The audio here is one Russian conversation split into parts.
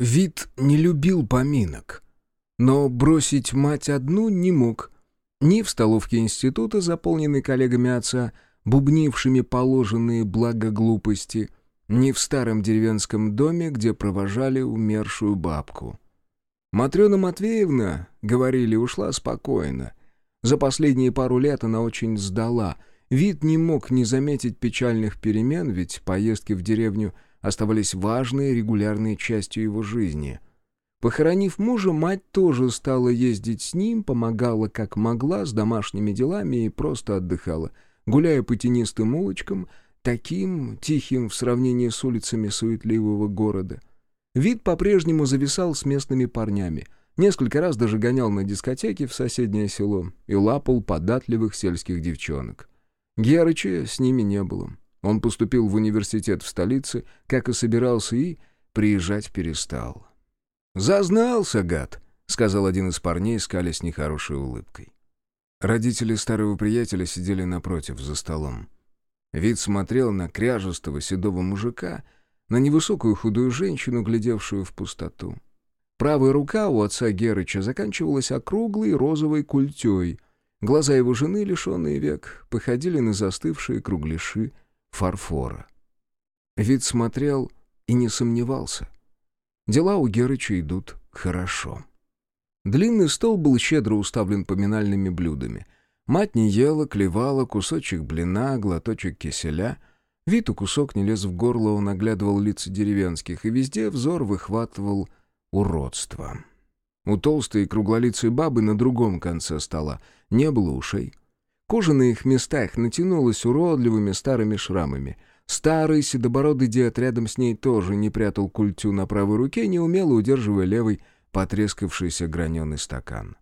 Вид не любил поминок, но бросить мать одну не мог. Ни в столовке института, заполненной коллегами отца, бубнившими положенные благо глупости, ни в старом деревенском доме, где провожали умершую бабку. Матрена Матвеевна, говорили, ушла спокойно. За последние пару лет она очень сдала. Вид не мог не заметить печальных перемен, ведь поездки в деревню – оставались важной регулярной частью его жизни. Похоронив мужа, мать тоже стала ездить с ним, помогала как могла с домашними делами и просто отдыхала, гуляя по тенистым улочкам, таким тихим в сравнении с улицами суетливого города. Вид по-прежнему зависал с местными парнями, несколько раз даже гонял на дискотеки в соседнее село и лапал податливых сельских девчонок. Герыча с ними не было. Он поступил в университет в столице, как и собирался, и приезжать перестал. «Зазнался, гад!» — сказал один из парней, скалясь нехорошей улыбкой. Родители старого приятеля сидели напротив, за столом. Вид смотрел на кряжестого седого мужика, на невысокую худую женщину, глядевшую в пустоту. Правая рука у отца Герыча заканчивалась округлой розовой культей. Глаза его жены, лишенные век, походили на застывшие кругляши фарфора. Вид смотрел и не сомневался. Дела у Герыча идут хорошо. Длинный стол был щедро уставлен поминальными блюдами. Мать не ела, клевала, кусочек блина, глоточек киселя. Виту кусок не лез в горло, он оглядывал лица деревенских, и везде взор выхватывал уродство. У толстой круглолицей бабы на другом конце стола не было ушей, Кожа на их местах натянулась уродливыми старыми шрамами. Старый седобородый дед рядом с ней тоже не прятал культю на правой руке, неумело удерживая левый потрескавшийся граненый стакан.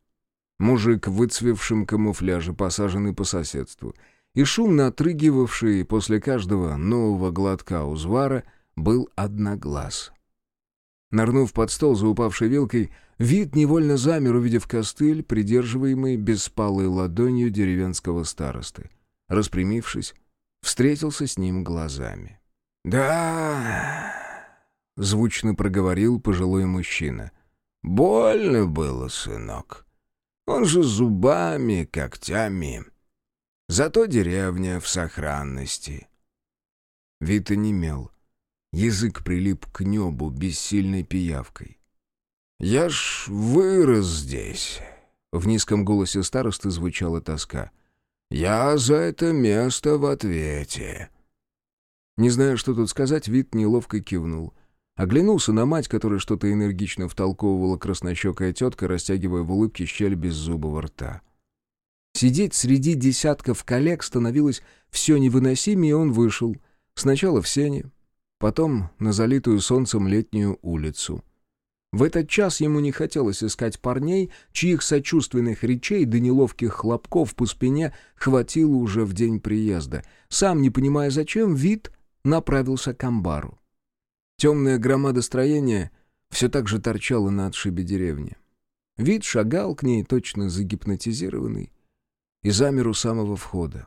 Мужик в выцвевшем камуфляже, посаженный по соседству, и шумно отрыгивавший после каждого нового глотка узвара, был одноглаз. Нырнув под стол за упавшей вилкой, вид невольно замер, увидев костыль, придерживаемый беспалой ладонью деревенского старосты. Распрямившись, встретился с ним глазами. «Да...» — звучно проговорил пожилой мужчина. «Больно было, сынок. Он же зубами, когтями. Зато деревня в сохранности». Вид онемел. Язык прилип к небу бессильной пиявкой. «Я ж вырос здесь!» В низком голосе старосты звучала тоска. «Я за это место в ответе!» Не зная, что тут сказать, вид неловко кивнул. Оглянулся на мать, которая что-то энергично втолковывала краснощекая тетка, растягивая в улыбке щель беззубого рта. Сидеть среди десятков коллег становилось все невыносимее, и он вышел. Сначала в сене, потом на залитую солнцем летнюю улицу. В этот час ему не хотелось искать парней, чьих сочувственных речей да неловких хлопков по спине хватило уже в день приезда. Сам, не понимая зачем, вид направился к амбару. Темная громада строения все так же торчала на отшибе деревни. Вид шагал к ней, точно загипнотизированный, и замер у самого входа.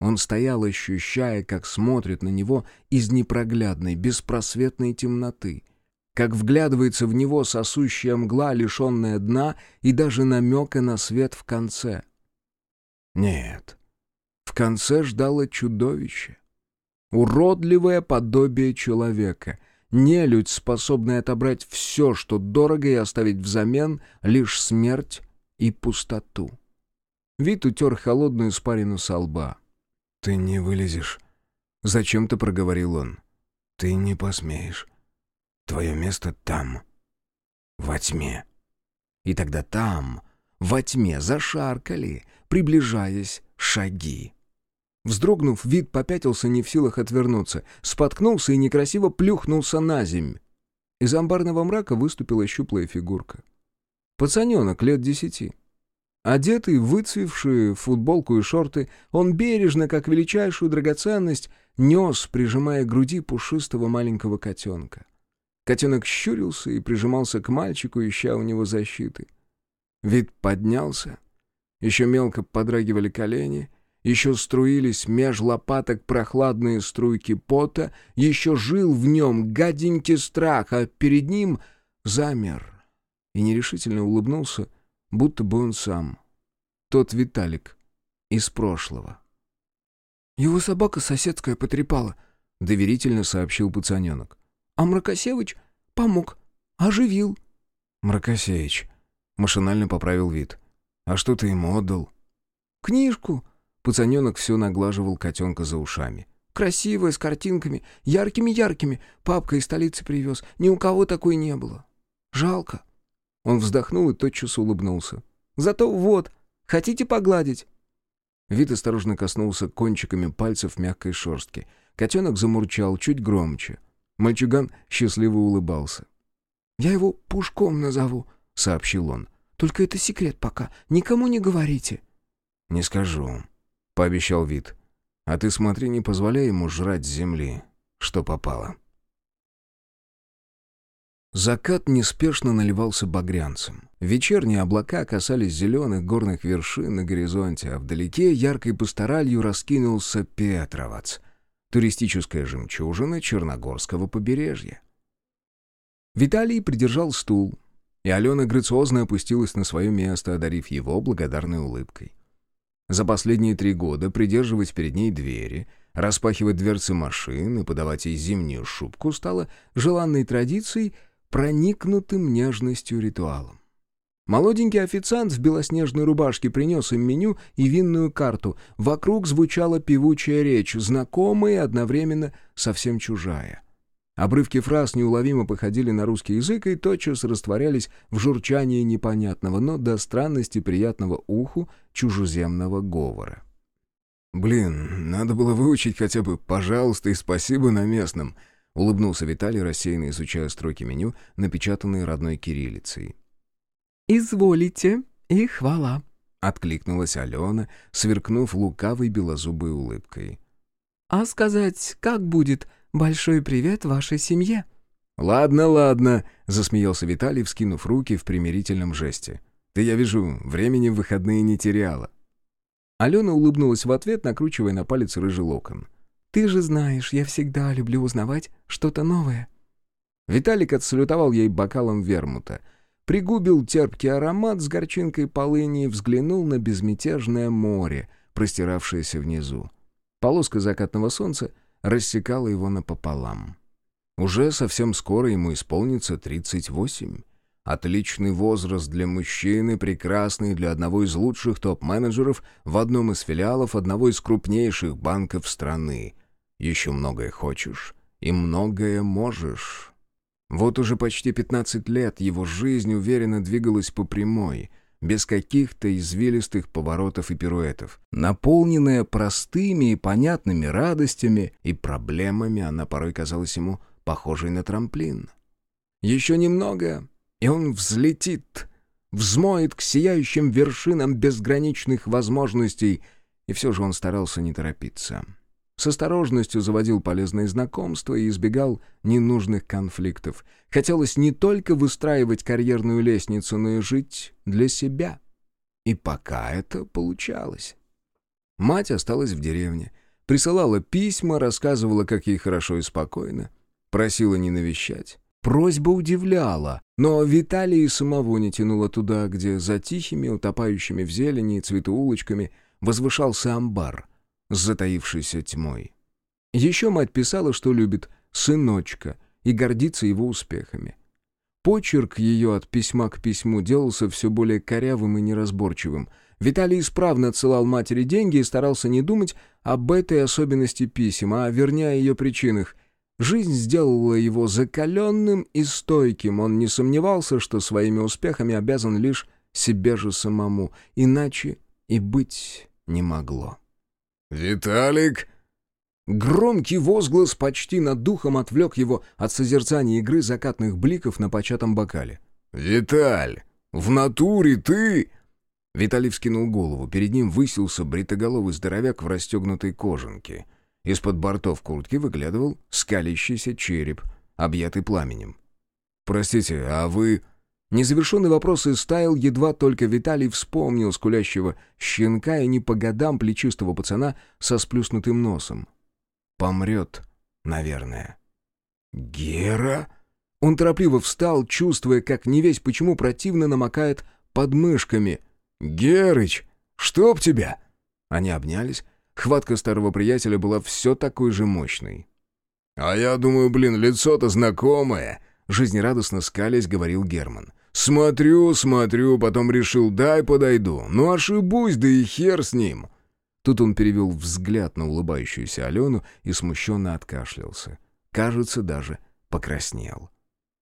Он стоял, ощущая, как смотрит на него из непроглядной, беспросветной темноты, как вглядывается в него сосущая мгла, лишенная дна и даже намека на свет в конце. Нет, в конце ждало чудовище. Уродливое подобие человека, нелюдь, способная отобрать все, что дорого, и оставить взамен лишь смерть и пустоту. Вид утер холодную спарину со лба. «Ты не вылезешь», — зачем-то проговорил он. «Ты не посмеешь. Твое место там, во тьме». И тогда там, во тьме, зашаркали, приближаясь шаги. Вздрогнув, вид попятился не в силах отвернуться, споткнулся и некрасиво плюхнулся на земь. Из амбарного мрака выступила щуплая фигурка. Пацаненок лет десяти. Одетый, выцвевший футболку и шорты, он бережно, как величайшую драгоценность, нес, прижимая к груди пушистого маленького котенка. Котенок щурился и прижимался к мальчику, ища у него защиты. Вид поднялся, еще мелко подрагивали колени, еще струились меж лопаток прохладные струйки пота, еще жил в нем гаденький страх, а перед ним замер и нерешительно улыбнулся, будто бы он сам. Тот Виталик из прошлого. «Его собака соседская потрепала», — доверительно сообщил пацаненок. «А Мракосевич помог, оживил». «Мракосевич», — машинально поправил вид. «А что ты ему отдал?» «Книжку», Пацаненок все наглаживал котенка за ушами. «Красивая, с картинками, яркими-яркими. Папка из столицы привез. Ни у кого такой не было. Жалко». Он вздохнул и тотчас улыбнулся. «Зато вот, хотите погладить?» Вид осторожно коснулся кончиками пальцев мягкой шерстки. Котенок замурчал чуть громче. Мальчуган счастливо улыбался. «Я его Пушком назову», — сообщил он. «Только это секрет пока. Никому не говорите». «Не скажу», — пообещал Вит. «А ты смотри, не позволяй ему жрать с земли, что попало». Закат неспешно наливался багрянцем. Вечерние облака касались зеленых горных вершин на горизонте, а вдалеке яркой пасторалью раскинулся Петровац, туристическая жемчужина Черногорского побережья. Виталий придержал стул, и Алена грациозно опустилась на свое место, одарив его благодарной улыбкой. За последние три года придерживать перед ней двери, распахивать дверцы машин и подавать ей зимнюю шубку стало желанной традицией, проникнутым нежностью ритуалом. Молоденький официант в белоснежной рубашке принес им меню и винную карту. Вокруг звучала певучая речь, знакомая и одновременно совсем чужая — Обрывки фраз неуловимо походили на русский язык и тотчас растворялись в журчании непонятного, но до странности приятного уху чужеземного говора. «Блин, надо было выучить хотя бы «пожалуйста» и «спасибо» на местном», — улыбнулся Виталий, рассеянно изучая строки меню, напечатанные родной кириллицей. «Изволите, и хвала», — откликнулась Алена, сверкнув лукавой белозубой улыбкой. «А сказать, как будет?» Большой привет вашей семье». «Ладно, ладно», — засмеялся Виталий, вскинув руки в примирительном жесте. «Ты, я вижу, времени в выходные не теряла». Алена улыбнулась в ответ, накручивая на палец рыжий локон. «Ты же знаешь, я всегда люблю узнавать что-то новое». Виталик отсалютовал ей бокалом вермута, пригубил терпкий аромат с горчинкой полыни и взглянул на безмятежное море, простиравшееся внизу. Полоска закатного солнца рассекала его напополам. Уже совсем скоро ему исполнится 38. Отличный возраст для мужчины, прекрасный для одного из лучших топ-менеджеров в одном из филиалов одного из крупнейших банков страны. Еще многое хочешь и многое можешь. Вот уже почти 15 лет его жизнь уверенно двигалась по прямой — без каких-то извилистых поворотов и пируэтов. Наполненная простыми и понятными радостями и проблемами, она порой казалась ему похожей на трамплин. Еще немного, и он взлетит, взмоет к сияющим вершинам безграничных возможностей, и все же он старался не торопиться. С осторожностью заводил полезные знакомства и избегал ненужных конфликтов. Хотелось не только выстраивать карьерную лестницу, но и жить для себя. И пока это получалось. Мать осталась в деревне. Присылала письма, рассказывала, как ей хорошо и спокойно. Просила не навещать. Просьба удивляла, но Виталий самого не тянуло туда, где за тихими, утопающими в зелени и цвету возвышался амбар — с затаившейся тьмой. Еще мать писала, что любит сыночка и гордится его успехами. Почерк ее от письма к письму делался все более корявым и неразборчивым. Виталий исправно отсылал матери деньги и старался не думать об этой особенности писем, а вернее о ее причинах. Жизнь сделала его закаленным и стойким. Он не сомневался, что своими успехами обязан лишь себе же самому, иначе и быть не могло. «Виталик!» Громкий возглас почти над духом отвлек его от созерцания игры закатных бликов на початом бокале. «Виталь, в натуре ты...» Виталий вскинул голову. Перед ним высился бритоголовый здоровяк в расстегнутой кожанке. Из-под бортов куртки выглядывал скалящийся череп, объятый пламенем. «Простите, а вы...» Незавершенный вопрос истаял, едва только Виталий вспомнил скулящего щенка и не по годам плечистого пацана со сплюснутым носом. Помрет, наверное. «Гера?» Он торопливо встал, чувствуя, как не весь почему противно намокает под мышками. «Герыч, чтоб тебя!» Они обнялись. Хватка старого приятеля была все такой же мощной. «А я думаю, блин, лицо-то знакомое!» Жизнерадостно скалясь, говорил Герман. «Смотрю, смотрю, потом решил, дай подойду. Ну ошибусь, да и хер с ним!» Тут он перевел взгляд на улыбающуюся Алену и смущенно откашлялся. Кажется, даже покраснел.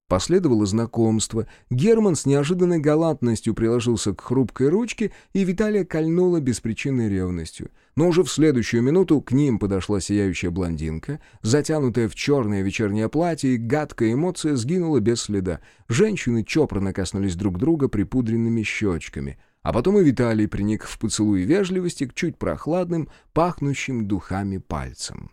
Последовало знакомство. Герман с неожиданной галантностью приложился к хрупкой ручке, и Виталия кольнула беспричинной ревностью. Но уже в следующую минуту к ним подошла сияющая блондинка, затянутая в черное вечернее платье, и гадкая эмоция сгинула без следа. Женщины чопорно коснулись друг друга припудренными щечками. А потом и Виталий приник в поцелуй вежливости к чуть прохладным, пахнущим духами пальцам.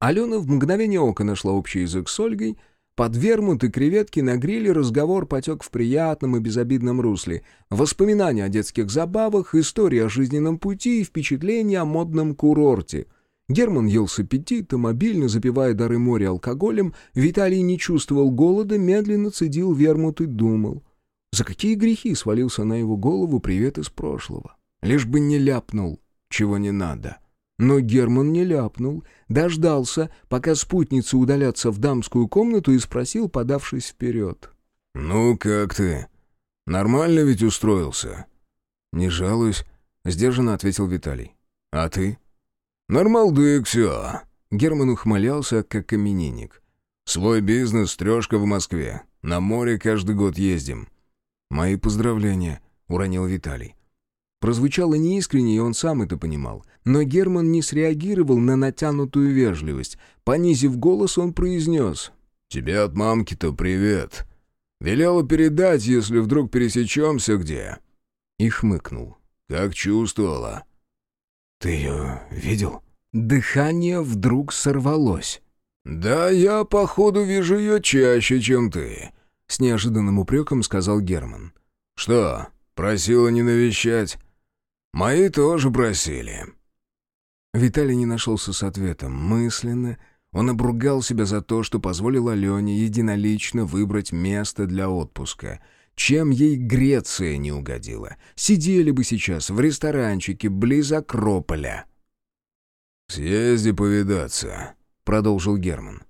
Алена в мгновение ока нашла общий язык с Ольгой — под вермут и креветки на гриле разговор потек в приятном и безобидном русле. Воспоминания о детских забавах, история о жизненном пути и впечатления о модном курорте. Герман ел с аппетитом, обильно запивая дары моря алкоголем, Виталий не чувствовал голода, медленно цедил вермут и думал. За какие грехи свалился на его голову привет из прошлого? Лишь бы не ляпнул, чего не надо. — но Герман не ляпнул, дождался, пока спутницы удалятся в дамскую комнату и спросил, подавшись вперед. «Ну, как ты? Нормально ведь устроился?» «Не жалуюсь», — сдержанно ответил Виталий. «А ты?» «Нормалдык все». Герман ухмылялся, как каменинник. «Свой бизнес, трешка в Москве. На море каждый год ездим». «Мои поздравления», — уронил Виталий. Прозвучало неискренне, и он сам это понимал. Но Герман не среагировал на натянутую вежливость. Понизив голос, он произнес. «Тебе от мамки-то привет. Велела передать, если вдруг пересечемся где». И хмыкнул. «Как чувствовала?» «Ты ее видел?» Дыхание вдруг сорвалось. «Да я, походу, вижу ее чаще, чем ты», — с неожиданным упреком сказал Герман. «Что, просила не навещать?» «Мои тоже просили». Виталий не нашелся с ответом. Мысленно он обругал себя за то, что позволил Алене единолично выбрать место для отпуска. Чем ей Греция не угодила? Сидели бы сейчас в ресторанчике близ Акрополя. «Съезди повидаться», — продолжил Герман.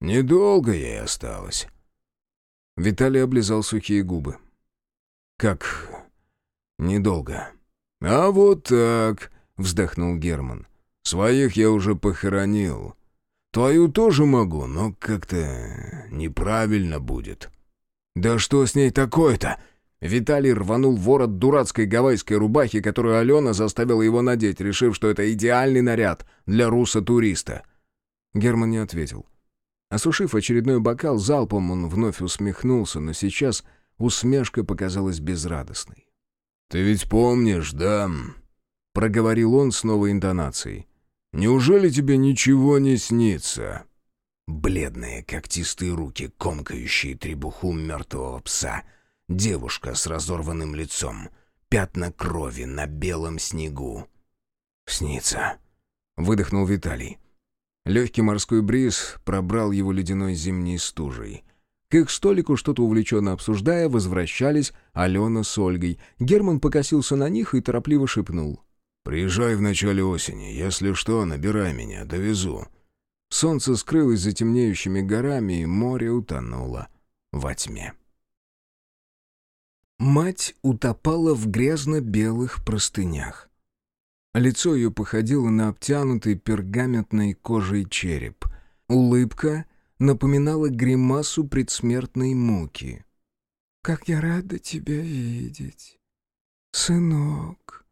«Недолго ей осталось». Виталий облизал сухие губы. «Как недолго?» «А вот так», — вздохнул Герман. «Своих я уже похоронил. Твою тоже могу, но как-то неправильно будет». «Да что с ней такое-то?» Виталий рванул ворот дурацкой гавайской рубахи, которую Алена заставила его надеть, решив, что это идеальный наряд для руса-туриста. Герман не ответил. Осушив очередной бокал, залпом он вновь усмехнулся, но сейчас усмешка показалась безрадостной. «Ты ведь помнишь, да?» — проговорил он с новой интонацией. «Неужели тебе ничего не снится?» Бледные когтистые руки, комкающие требуху мертвого пса. Девушка с разорванным лицом. Пятна крови на белом снегу. «Снится», — выдохнул Виталий. Легкий морской бриз пробрал его ледяной зимней стужей. К их столику, что-то увлеченно обсуждая, возвращались Алена с Ольгой. Герман покосился на них и торопливо шепнул. «Приезжай в начале осени. Если что, набирай меня, довезу». Солнце скрылось за темнеющими горами, и море утонуло во тьме. Мать утопала в грязно-белых простынях. Лицо ее походило на обтянутый пергаментной кожей череп. Улыбка напоминала гримасу предсмертной муки. «Как я рада тебя видеть, сынок!»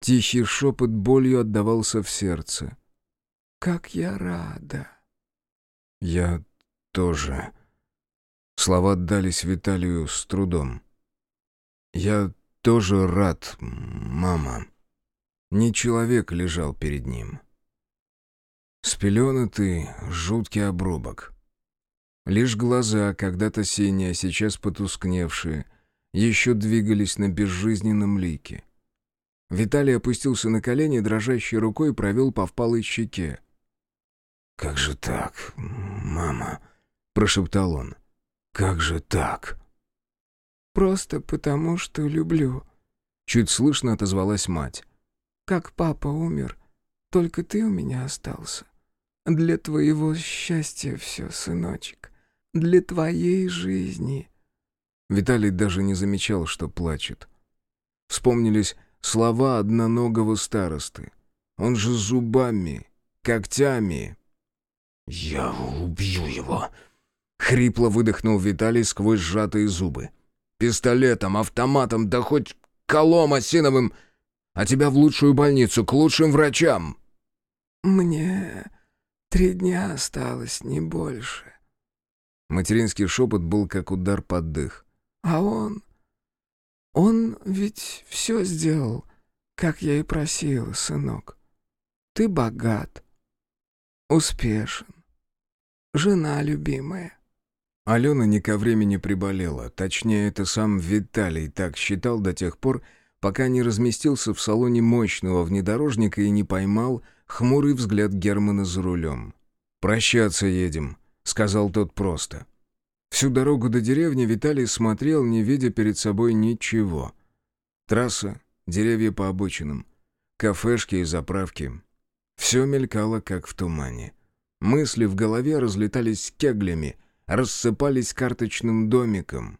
Тихий шепот болью отдавался в сердце. «Как я рада!» «Я тоже...» Слова отдались Виталию с трудом. «Я тоже рад, мама». Не человек лежал перед ним. Спеленатый, жуткий обрубок. Лишь глаза, когда-то синие, а сейчас потускневшие, еще двигались на безжизненном лике. Виталий опустился на колени, дрожащей рукой провел по впалой щеке. «Как же так, мама?» — прошептал он. «Как же так?» «Просто потому, что люблю», — чуть слышно отозвалась мать. «Как папа умер, только ты у меня остался. Для твоего счастья все, сыночек. Для твоей жизни». Виталий даже не замечал, что плачет. Вспомнились слова одноногого старосты. Он же зубами, когтями. «Я убью его!» — хрипло выдохнул Виталий сквозь сжатые зубы. «Пистолетом, автоматом, да хоть колом осиновым, а тебя в лучшую больницу, к лучшим врачам!» «Мне три дня осталось, не больше». Материнский шепот был как удар под дых. «А он...» Он ведь все сделал, как я и просила, сынок. Ты богат, успешен, жена любимая. Алена не ко времени приболела, точнее, это сам Виталий так считал до тех пор, пока не разместился в салоне мощного внедорожника и не поймал хмурый взгляд Германа за рулем. «Прощаться едем», — сказал тот просто. Всю дорогу до деревни Виталий смотрел, не видя перед собой ничего. Трасса, деревья по обочинам, кафешки и заправки. Все мелькало, как в тумане. Мысли в голове разлетались кеглями, рассыпались карточным домиком.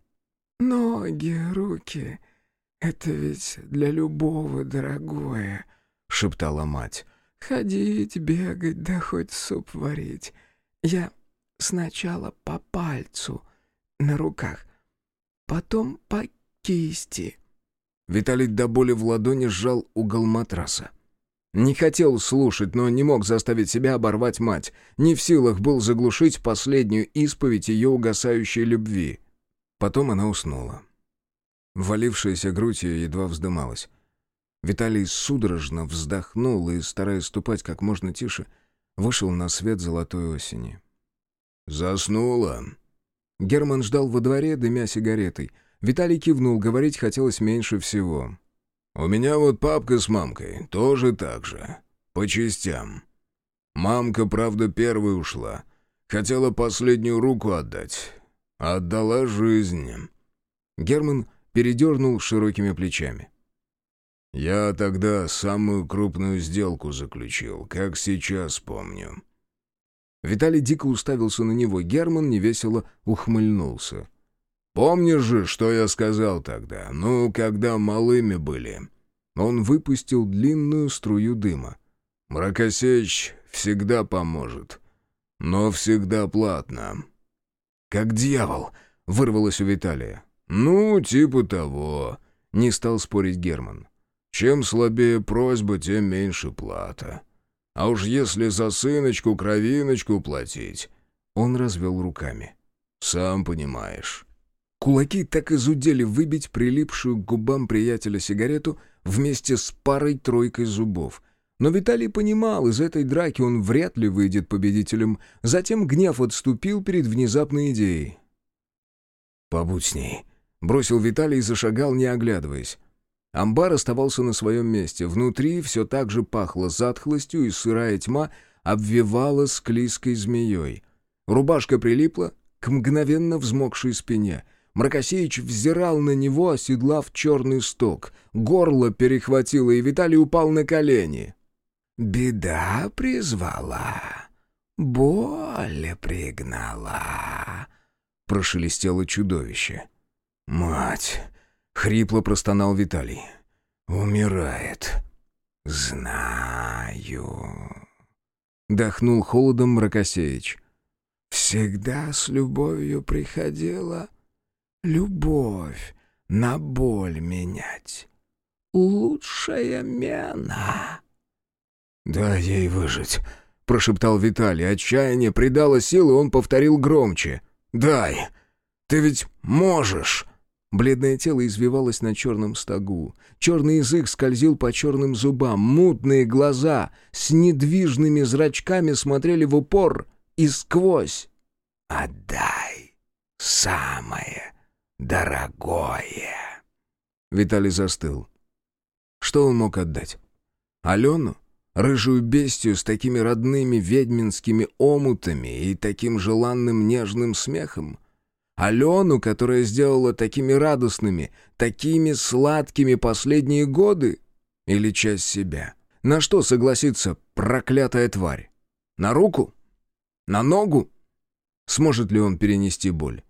«Ноги, руки — это ведь для любого дорогое», — шептала мать. «Ходить, бегать, да хоть суп варить. Я Сначала по пальцу на руках, потом по кисти. Виталий до боли в ладони сжал угол матраса. Не хотел слушать, но не мог заставить себя оборвать мать. Не в силах был заглушить последнюю исповедь ее угасающей любви. Потом она уснула. Валившаяся грудь ее едва вздымалась. Виталий судорожно вздохнул и, стараясь ступать как можно тише, вышел на свет золотой осени. «Заснула». Герман ждал во дворе, дымя сигаретой. Виталий кивнул, говорить хотелось меньше всего. «У меня вот папка с мамкой, тоже так же. По частям. Мамка, правда, первой ушла. Хотела последнюю руку отдать. Отдала жизнь». Герман передернул широкими плечами. «Я тогда самую крупную сделку заключил, как сейчас помню. Виталий дико уставился на него, Герман невесело ухмыльнулся. «Помнишь же, что я сказал тогда? Ну, когда малыми были?» Он выпустил длинную струю дыма. «Мракосечь всегда поможет, но всегда платно». «Как дьявол!» — вырвалось у Виталия. «Ну, типа того», — не стал спорить Герман. «Чем слабее просьба, тем меньше плата». А уж если за сыночку кровиночку платить...» Он развел руками. «Сам понимаешь». Кулаки так изудели выбить прилипшую к губам приятеля сигарету вместе с парой-тройкой зубов. Но Виталий понимал, из этой драки он вряд ли выйдет победителем. Затем гнев отступил перед внезапной идеей. «Побудь с ней», — бросил Виталий и зашагал, не оглядываясь. Амбар оставался на своем месте. Внутри все так же пахло затхлостью, и сырая тьма обвивала склизкой змеей. Рубашка прилипла к мгновенно взмокшей спине. Мракосеич взирал на него, оседлав черный сток. Горло перехватило, и Виталий упал на колени. «Беда призвала, боль пригнала», — прошелестело чудовище. «Мать!» — хрипло простонал Виталий. «Умирает». «Знаю». Дохнул холодом Мракосеич. «Всегда с любовью приходила любовь на боль менять. Лучшая мена». «Дай ей выжить», — прошептал Виталий. Отчаяние придало силы, он повторил громче. «Дай! Ты ведь можешь!» Бледное тело извивалось на черном стогу. Черный язык скользил по черным зубам. Мутные глаза с недвижными зрачками смотрели в упор и сквозь. «Отдай самое дорогое!» Виталий застыл. Что он мог отдать? Алену? Рыжую бестию с такими родными ведьминскими омутами и таким желанным нежным смехом? Алену, которая сделала такими радостными, такими сладкими последние годы? Или часть себя? На что согласится проклятая тварь? На руку? На ногу? Сможет ли он перенести боль?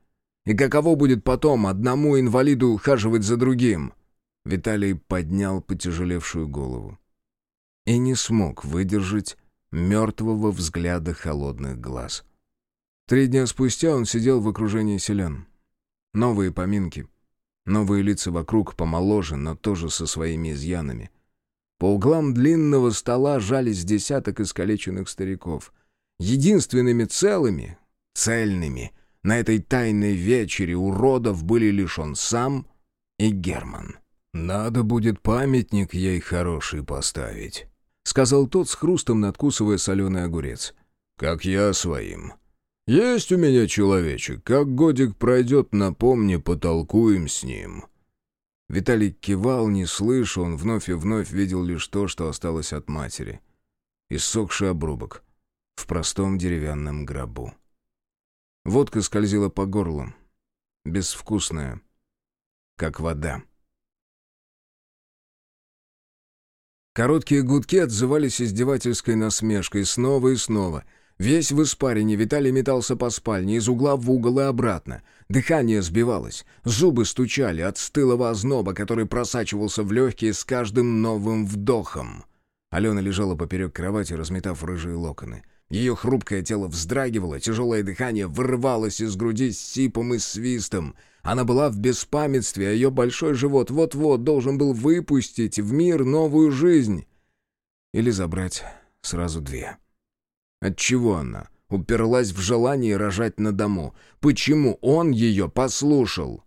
И каково будет потом одному инвалиду ухаживать за другим? Виталий поднял потяжелевшую голову. И не смог выдержать мертвого взгляда холодных глаз. Три дня спустя он сидел в окружении селян. Новые поминки. Новые лица вокруг помоложе, но тоже со своими изъянами. По углам длинного стола жались десяток искалеченных стариков. Единственными целыми, цельными, на этой тайной вечере уродов были лишь он сам и Герман. «Надо будет памятник ей хороший поставить», — сказал тот с хрустом, надкусывая соленый огурец. «Как я своим. Есть у меня человечек. Как годик пройдет, напомни, потолкуем с ним». Виталий кивал, не слыша, он вновь и вновь видел лишь то, что осталось от матери. Иссохший обрубок в простом деревянном гробу. Водка скользила по горлу, безвкусная, как вода. Короткие гудки отзывались издевательской насмешкой снова и снова. Весь в испарине Виталий метался по спальне, из угла в угол и обратно. Дыхание сбивалось, зубы стучали от стылого озноба, который просачивался в легкие с каждым новым вдохом. Алена лежала поперек кровати, разметав рыжие локоны. Ее хрупкое тело вздрагивало, тяжелое дыхание вырывалось из груди с сипом и свистом — она была в беспамятстве, а ее большой живот вот-вот должен был выпустить в мир новую жизнь. Или забрать сразу две. Отчего она уперлась в желание рожать на дому? Почему он ее послушал?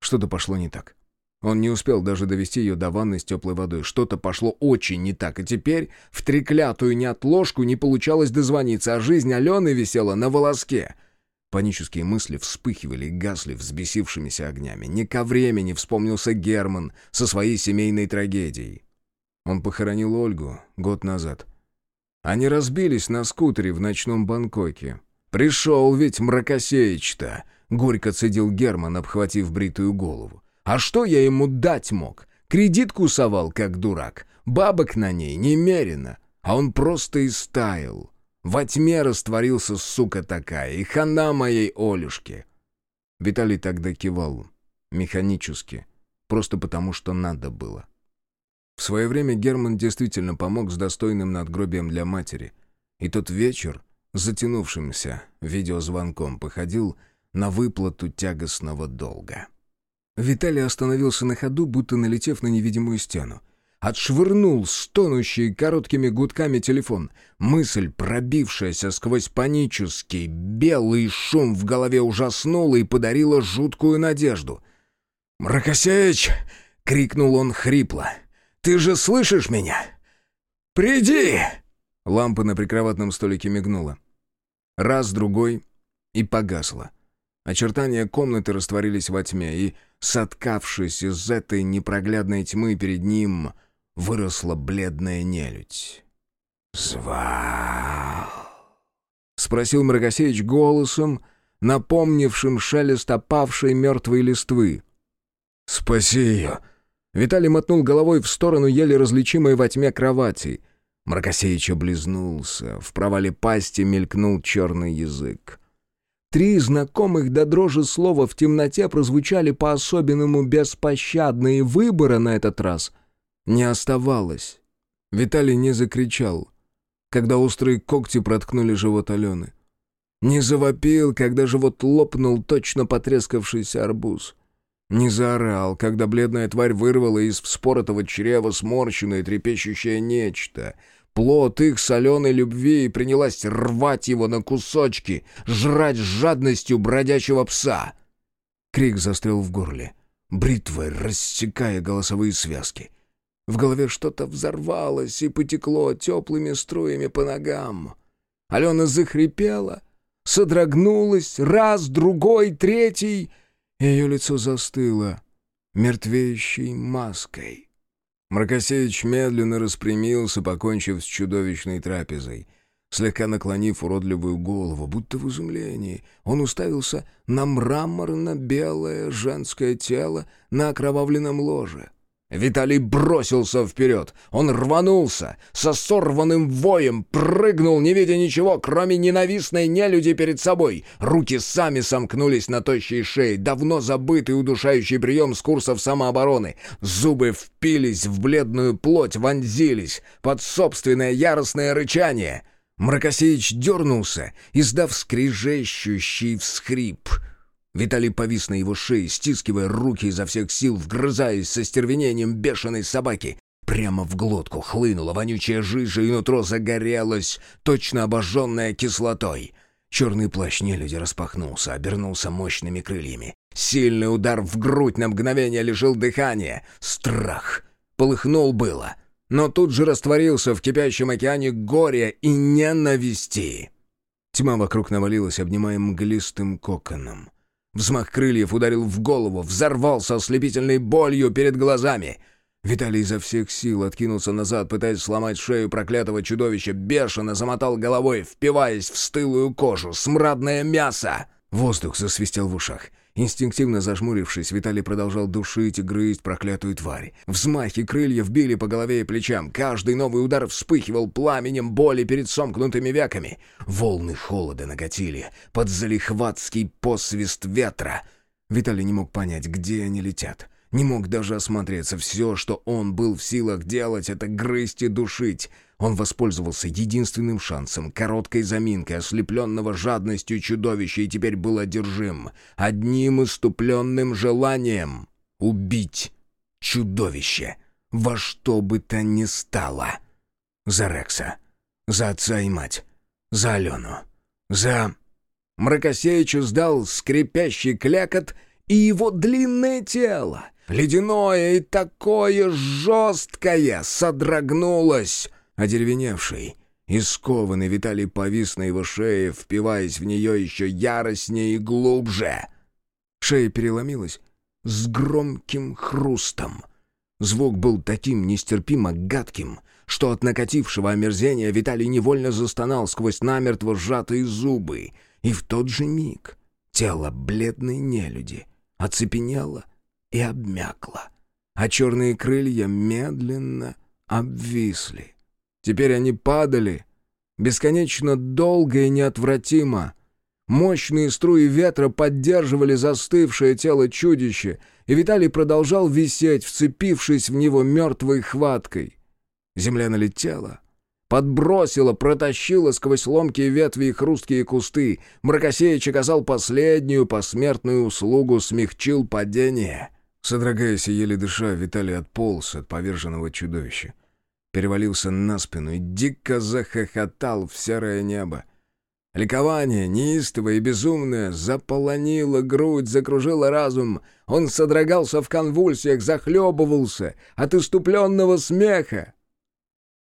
Что-то пошло не так. Он не успел даже довести ее до ванны с теплой водой. Что-то пошло очень не так, и теперь в треклятую неотложку не получалось дозвониться, а жизнь Алены висела на волоске — Панические мысли вспыхивали и гасли взбесившимися огнями. Не ко времени вспомнился Герман со своей семейной трагедией. Он похоронил Ольгу год назад. Они разбились на скутере в ночном Бангкоке. «Пришел ведь Мракосеич-то!» — горько цедил Герман, обхватив бритую голову. «А что я ему дать мог? Кредитку совал, как дурак. Бабок на ней немерено. А он просто истаял. Во тьме растворился, сука такая, и хана моей Олюшке. Виталий тогда кивал, механически, просто потому что надо было. В свое время Герман действительно помог с достойным надгробием для матери. И тот вечер, затянувшимся видеозвонком, походил на выплату тягостного долга. Виталий остановился на ходу, будто налетев на невидимую стену отшвырнул стонущий короткими гудками телефон. Мысль, пробившаяся сквозь панический белый шум в голове, ужаснула и подарила жуткую надежду. «Мракосеич!» — крикнул он хрипло. «Ты же слышишь меня? Приди!» Лампа на прикроватном столике мигнула. Раз, другой — и погасла. Очертания комнаты растворились во тьме, и, соткавшись из этой непроглядной тьмы перед ним, выросла бледная нелюдь. «Звал?» — спросил Мракосеич голосом, напомнившим шелест опавшей мертвой листвы. «Спаси ее!» Виталий мотнул головой в сторону еле различимой во тьме кровати. Мракосеич облизнулся, в провале пасти мелькнул черный язык. Три знакомых до дрожи слова в темноте прозвучали по-особенному беспощадно, и выбора на этот раз — не оставалось. Виталий не закричал, когда острые когти проткнули живот Алены. Не завопил, когда живот лопнул точно потрескавшийся арбуз. Не заорал, когда бледная тварь вырвала из вспоротого чрева сморщенное трепещущее нечто. Плод их соленой любви и принялась рвать его на кусочки, жрать с жадностью бродячего пса. Крик застрял в горле, бритвой рассекая голосовые связки. В голове что-то взорвалось и потекло теплыми струями по ногам. Алена захрипела, содрогнулась, раз, другой, третий. Ее лицо застыло. мертвеющей маской. Мракосевич медленно распрямился, покончив с чудовищной трапезой. Слегка наклонив уродливую голову, будто в изумлении, он уставился на мраморно-белое женское тело на окровавленном ложе. Виталий бросился вперед. Он рванулся, со сорванным воем, прыгнул, не видя ничего, кроме ненавистной нелюди перед собой. Руки сами сомкнулись на тощей шее, давно забытый удушающий прием с курсов самообороны. Зубы впились в бледную плоть, вонзились под собственное яростное рычание. Мракосеич дернулся, издав скрижещущий всхрип — Виталий повис на его шее, стискивая руки изо всех сил, вгрызаясь со стервенением бешеной собаки. Прямо в глотку хлынула вонючая жижа, и нутро загорелось, точно обожженное кислотой. Черный плащ нелюди распахнулся, обернулся мощными крыльями. Сильный удар в грудь на мгновение лишил дыхания. Страх. Полыхнул было, но тут же растворился в кипящем океане горя и ненависти. Тьма вокруг навалилась, обнимая мглистым коконом. Взмах крыльев ударил в голову, взорвался ослепительной болью перед глазами. Виталий изо всех сил откинулся назад, пытаясь сломать шею проклятого чудовища, бешено замотал головой, впиваясь в стылую кожу, смрадное мясо. Воздух засвистел в ушах. Инстинктивно зажмурившись, Виталий продолжал душить и грызть проклятую тварь. Взмахи крыльев били по голове и плечам. Каждый новый удар вспыхивал пламенем боли перед сомкнутыми веками. Волны холода накатили под залихватский посвист ветра. Виталий не мог понять, где они летят. Не мог даже осмотреться. Все, что он был в силах делать, это грызть и душить. Он воспользовался единственным шансом, короткой заминкой ослепленного жадностью чудовища и теперь был одержим одним иступленным желанием — убить чудовище во что бы то ни стало. За Рекса, за отца и мать, за Алену, за... Мракосеич сдал скрипящий клякот, и его длинное тело, ледяное и такое жесткое, содрогнулось Одеревеневший и скованный Виталий повис на его шее, впиваясь в нее еще яростнее и глубже. Шея переломилась с громким хрустом. Звук был таким нестерпимо гадким, что от накатившего омерзения Виталий невольно застонал сквозь намертво сжатые зубы, и в тот же миг тело бледной нелюди оцепенело и обмякло, а черные крылья медленно обвисли. Теперь они падали. Бесконечно долго и неотвратимо. Мощные струи ветра поддерживали застывшее тело чудища, и Виталий продолжал висеть, вцепившись в него мертвой хваткой. Земля налетела, подбросила, протащила сквозь ломкие ветви и хрусткие кусты. Мракосеич оказал последнюю посмертную услугу, смягчил падение. Содрогаясь и еле дыша, Виталий отполз от поверженного чудовища перевалился на спину и дико захохотал в серое небо. Ликование, неистовое и безумное, заполонило грудь, закружило разум. Он содрогался в конвульсиях, захлебывался от иступленного смеха.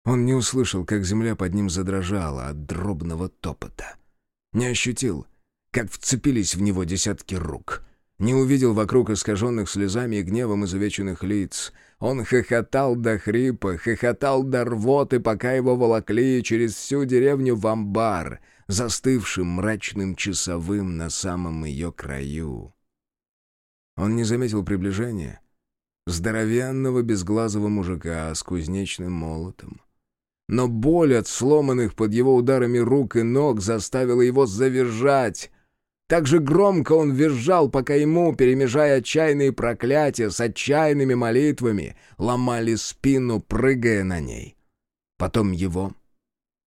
Он не услышал, как земля под ним задрожала от дробного топота. Не ощутил, как вцепились в него десятки рук. Не увидел вокруг искаженных слезами и гневом изувеченных лиц — он хохотал до хрипа, хохотал до рвоты, пока его волокли через всю деревню в амбар, застывшим мрачным часовым на самом ее краю. Он не заметил приближения здоровенного безглазого мужика с кузнечным молотом. Но боль от сломанных под его ударами рук и ног заставила его завизжать, так же громко он визжал, пока ему, перемежая отчаянные проклятия с отчаянными молитвами, ломали спину, прыгая на ней. Потом его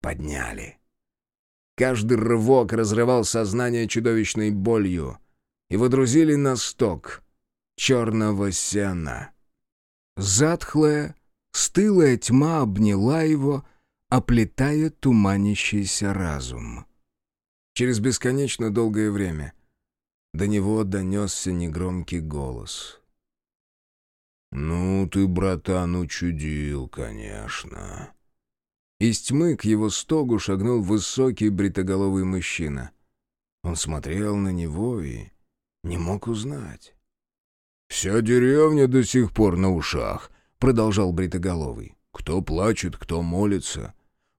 подняли. Каждый рывок разрывал сознание чудовищной болью и водрузили на сток черного сена. Затхлая, стылая тьма обняла его, оплетая туманящийся разум. Через бесконечно долгое время до него донесся негромкий голос. «Ну ты, братан, учудил, конечно». Из тьмы к его стогу шагнул высокий бритоголовый мужчина. Он смотрел на него и не мог узнать. Вся деревня до сих пор на ушах», — продолжал Бритоголовый. «Кто плачет, кто молится.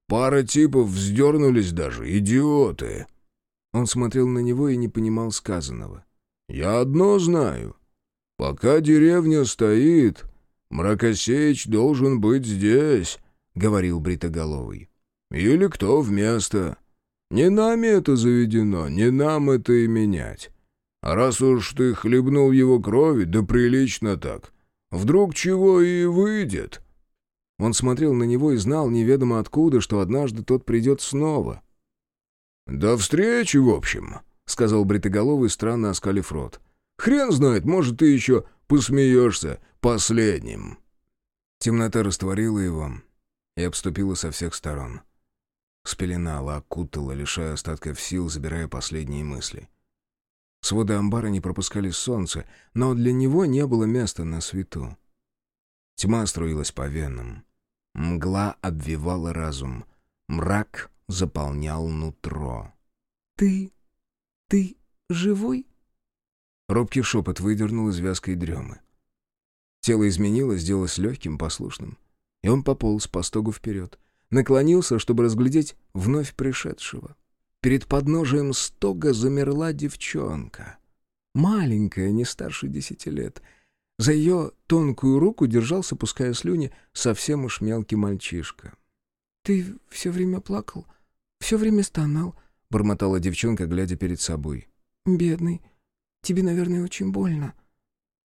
Пара типов вздернулись даже, идиоты». Он смотрел на него и не понимал сказанного. «Я одно знаю. Пока деревня стоит, Мракосеич должен быть здесь», — говорил Бритоголовый. «Или кто вместо. Не нами это заведено, не нам это и менять. Раз уж ты хлебнул его крови, да прилично так, вдруг чего и выйдет». Он смотрел на него и знал неведомо откуда, что однажды тот придет снова. «До встречи, в общем», — сказал Бритоголовый, странно оскалив рот. «Хрен знает, может, ты еще посмеешься последним». Темнота растворила его и обступила со всех сторон. Спеленала, окутала, лишая остатков сил, забирая последние мысли. Своды амбара не пропускали солнце, но для него не было места на свету. Тьма струилась по венам. Мгла обвивала разум. Мрак заполнял нутро. «Ты... ты живой?» Робкий шепот выдернул из вязкой дремы. Тело изменилось, сделалось легким, послушным. И он пополз по стогу вперед. Наклонился, чтобы разглядеть вновь пришедшего. Перед подножием стога замерла девчонка. Маленькая, не старше десяти лет — за ее тонкую руку держался, пуская слюни, совсем уж мелкий мальчишка. «Ты все время плакал, все время стонал», — бормотала девчонка, глядя перед собой. «Бедный, тебе, наверное, очень больно».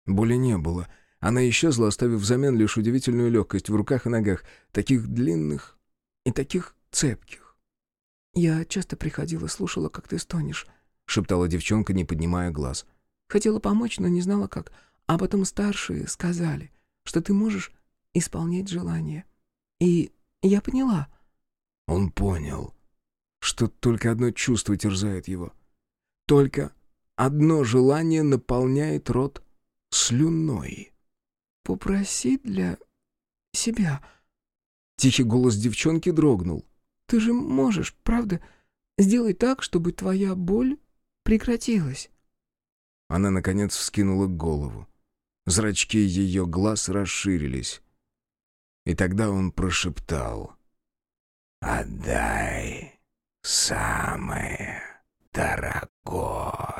Боли не было. Она исчезла, оставив взамен лишь удивительную легкость в руках и ногах, таких длинных и таких цепких. «Я часто приходила, слушала, как ты стонешь», — шептала девчонка, не поднимая глаз. «Хотела помочь, но не знала, как. А потом старшие сказали, что ты можешь исполнять желания. И я поняла. Он понял, что только одно чувство терзает его. Только одно желание наполняет рот слюной. «Попроси для себя». Тихий голос девчонки дрогнул. «Ты же можешь, правда, сделать так, чтобы твоя боль прекратилась». Она, наконец, вскинула голову. Зрачки ее глаз расширились. И тогда он прошептал. «Отдай самое дорогое.